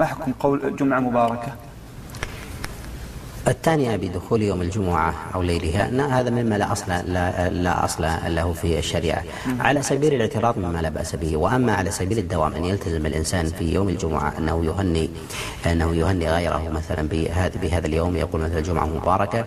ما حكم قول جمعة مباركة؟ الثانية بدخول يوم الجمعة أو ليلها هذا مما لا أصل لا, لا أصل له في الشريعة. على سبيل الاعتراض مما لا بأس به. وأما على سبيل الدوام أن يلتزم الإنسان في يوم الجمعة أنه يهني أنه يهني غيره مثلا بهذا بهذا اليوم يقول مثلا الجمعة مباركة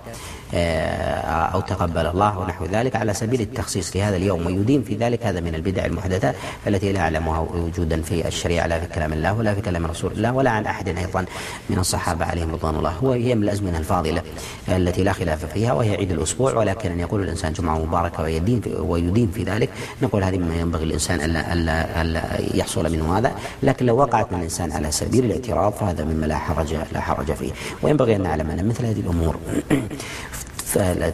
آه، أو تقبل الله ونحو ذلك. على سبيل التخصيص لهذا اليوم ويدين في ذلك هذا من البدع المحدثة التي لا أعلمها وجودا في الشريعة لا في كلام الله ولا في كلام رسول الله ولا عن أحد أيضا من الصحابة عليهم رضوان الله. وهي من الأزمنة الفاضلة التي لا خلاف فيها وهي عيد الأسبوع ولكن أن يقول الإنسان جمعة مباركة ويدين في ويدين في ذلك نقول هذه مما ينبغي الإنسان ألا, ألا, ألا يحصل منه هذا. لكن لو وقعت من الإنسان على سبيل الاعتراض فهذا مما لا حرج لا حرج فيه. وينبغي أن نعلم أن مثل هذه الأمور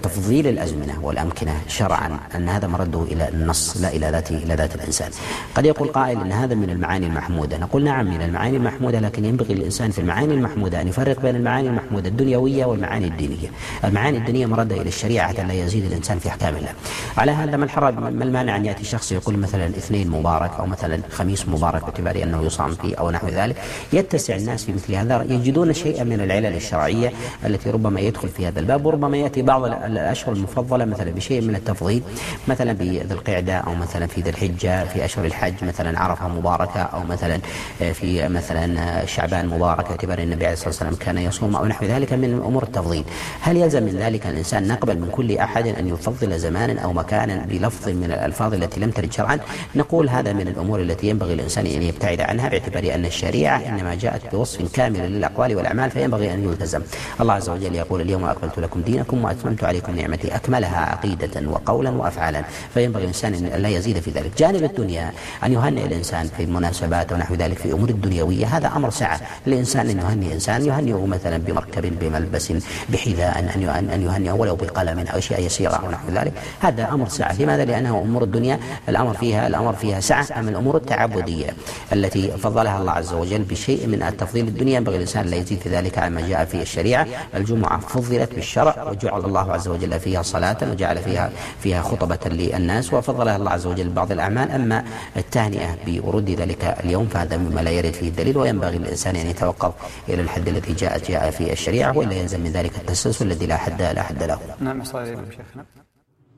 تفضيل الأزمنة والأمكنة شرعا أن هذا مرده إلى النص لا إلى ذات إلى ذات الإنسان. قد يقول قائل أن هذا من المعاني المحمودة. نقول نعم من المعاني المحمودة لكن ينبغي للإنسان في المعاني المحمودة أن يفرق بين المعاني المحمودة الدنيوية والمعاني الدينية. المعاني الدينية مرده إلى الشريعة حتى لا يزيد الإنسان في أحكام الله. على هذا ما الحرج؟ ما المانع أن يأتي شخص يقول مثلا اثنين مبارك أو مثلا خميس مبارك باعتبار أنه يصام فيه أو نحو ذلك. يتسع الناس في مثل هذا يجدون شيئا من العلل الشرعية التي ربما يدخل في هذا الباب وربما يأتي بعض الأشهر المفضلة مثلا بشيء من التفضيل مثلا بذي القعدة أو مثلا في ذي الحجة في أشهر الحج مثلا عرفة مباركة أو مثلا آه، في مثلا آه، شعبان مبارك باعتبار النبي عليه الصلاة والسلام كان يصوم أو نحو ذلك من أمور التفضيل. هل يلزم من ذلك الإنسان نقبل من كل أحد أن يفضل زمانا أو مكانا بلفظ من الألفاظ التي لم ترد شرعا؟ نقول هذا من الأمور التي ينبغي الإنسان أن يبتعد عنها باعتبار أن الشريعة إنما جاءت بوصف كامل للأقوال والأعمال فينبغي أن يلتزم. الله عز وجل يقول اليوم أكملت لكم دينكم عليكم نعمتي أكملها عقيدة وقولا وأفعالا. فينبغي الإنسان أن لا يزيد في ذلك. جانب الدنيا أن يهنئ الإنسان في المناسبات ونحو ذلك في أمور الدنيوية هذا أمر سعة. الإنسان أن يهنئ إنسان يهنئه مثلا بمركب بملبس بحذاء أن يهنئه ولو بقلم أو أشياء يسيرة أو نحو ذلك. هذا أمر سعة. لماذا؟ لأنه أمور الدنيا الأمر فيها الأمر فيها سعة. أما الأمور التعبدية التي فضلها الله عز وجل بشيء من التفضيل الدنيا. ينبغي الإنسان لا يزيد في ذلك على ما جاء في الشريعة. الجمعة فضلت بالشرع وجعل الله عز وجل فيها صلاة وجعل فيها فيها خطبة للناس وفضلها الله عز وجل بعض الأعمال أما التهنئة بورود ذلك اليوم فهذا مما لا يرد فيه الدليل وينبغي للإنسان أن يتوقف إلى الحد الذي جاء جاء في الشريعة وإلا يلزم من ذلك التسلسل الذي لا حد لا حد له. نعم شيخنا.